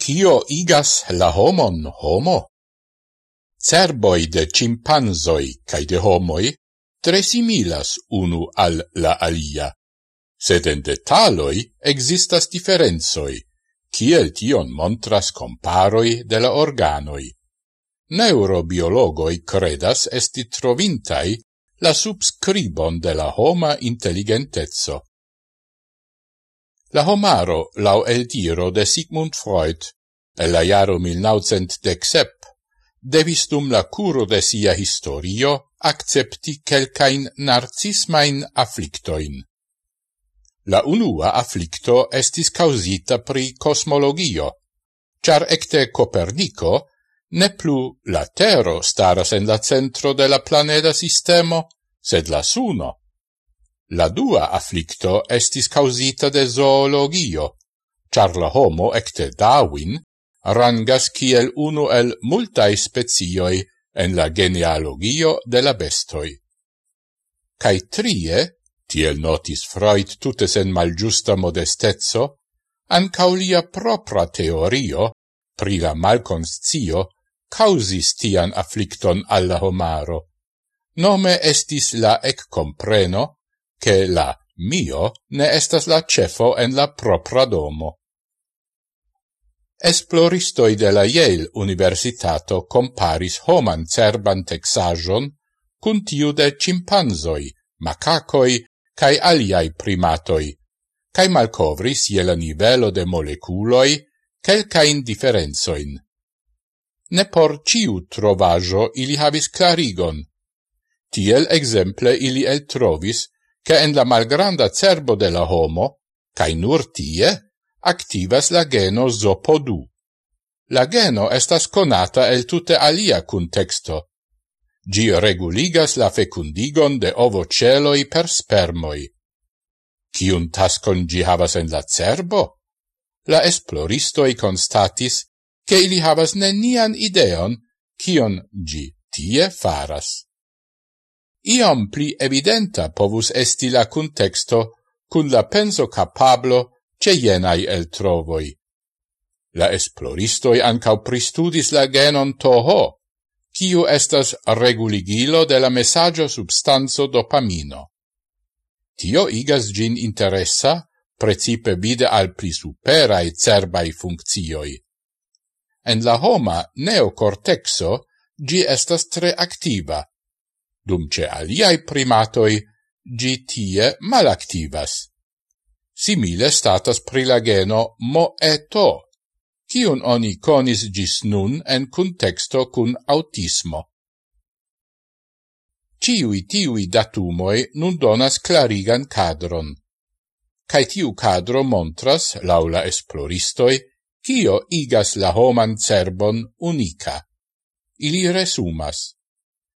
Cio igas la homon homo? Cerboi de cimpanzoi cae de homoi tre similas unu al la alia, sed en detaloi existas differenzoi, kiel tion montras comparoi de la organoi. Neurobiologoi credas esti trovintai la subscribon de la homa intelligentezzo, La homaro lau el tiro de Sigmund Freud, el la jaro 1917, devis dum la curo de sia historio accepti quelcain narcismain afflictoin. La unua afflicto estis causita pri cosmologio, char ecte Copernico ne plu la tero staras en la centro de la planeta sistemo, sed la suno La dua afflicto estis causita de zoologio, char la homo ecte Darwin rangas kiel unu el multae spezioi en la genealogio de la bestoi. Cai trie, tiel notis Freud tutes en malgiusta modestezzo, ancau lia propra teorio pri la malconscio causis tian afflicton alla homaro. Nome estis la ec compreno, che la mio ne estas la cefo en la propra domo. Esploristoi de la Yale Universitato comparis homan cerban texajon cun tiu de cimpanzoi, macacoi, cae aliai primatoi, cae malcovris je la nivelo de moleculoi quelcain differenzoin. Ne por ciu trovajo ili havis clarigon. Tiel exemple ili el trovis che en la malgranda cerbo de la homo, cae nur tie, activas la geno zopodu. La geno estas conata el tute alia contexto. Gi reguligas la fecundigon de ovoceloi per spermoi. Cium tascon gi havas en la cerbo? La esploristoi constatis che ili havas nenian ideon cion gi tie faras iom pli evidenta povus esti la contexto cun la penso capablo ce jenai el trovoi. La esploristoi ancau pristudis la genon toho, kiu estas reguligilo de la messaggio substanzo dopamino. Tio igas gin interessa, precipe vide al pli superae cerbai funccioi. En la homa neocortexo gi estas tre activa, dum ce aliai primatoi gi tie malactivas. Simile statas prilageno moeto, cion oni conis gis nun en contexto cun autismo. Ciui tiui datumoi nun donas clarigan cadron. Cai tiu cadro montras, laula esploristoi, cio igas la homan cerbon unica. Ili resumas.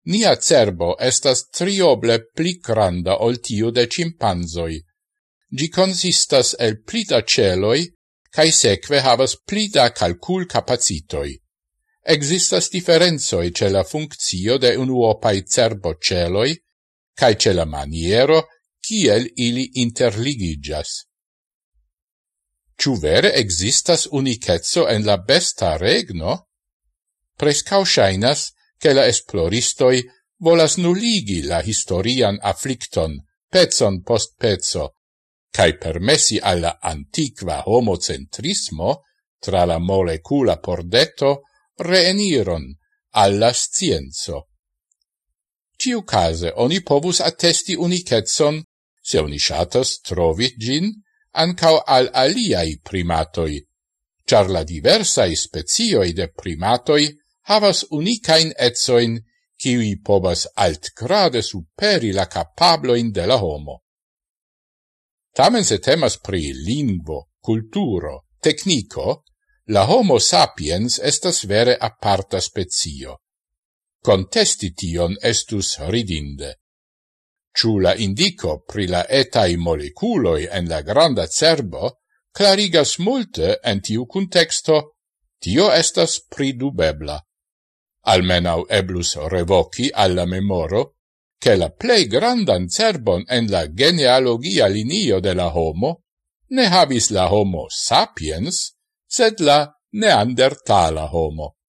Nia cerbo estas trioble pli granda ol tiu de cimpanzoi. Gi consistas el pli da celoi, cae seque havas pli da calcul capacitoi. Existas differenzoi ce la funccio de unuopai cerbo celoi, cae ce la maniero, kiel ili interligigas. Ciu vere existas unicetso en la besta regno? Prescau shainas che la esploristoi volas nuligi la historian afflicton, pezon post pezzo, cae permessi alla antiqua homocentrismo tra la molecula pordeto reeniron alla scienzo. Ciu case oni povus attesti unicetson, se oni shatas trovit gin, ancao al aliai primatoi, char la diversai spezioi de primatoi havas unicain etsoin, kiwi alt grade superi la capabloin de la homo. Tamen se temas pri lingvo, culturo, tecnico, la homo sapiens estas vere aparta spezio. Contesti tion estus ridinde. Ciula indico pri la etai moleculoi en la granda cerbo clarigas multe en tiu contexto, tio estas pridubebla almenau eblus revoci alla memoro, che la plei grandan cerbon en la genealogia linio de la homo ne havis la homo sapiens, sed la neandertala homo.